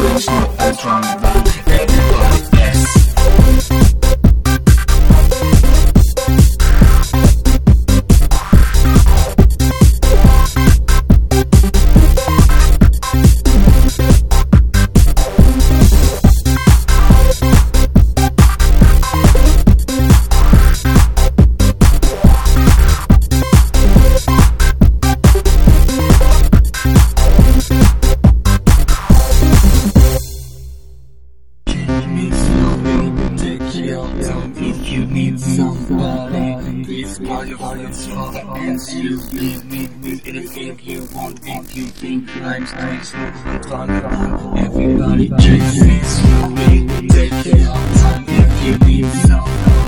Direction and so the feel down if you need somebody. Please call your friends, father, and you need me with anything you want. If you think life's nice, we'll turn around. Everybody just me slowly, take care of time if you need somebody.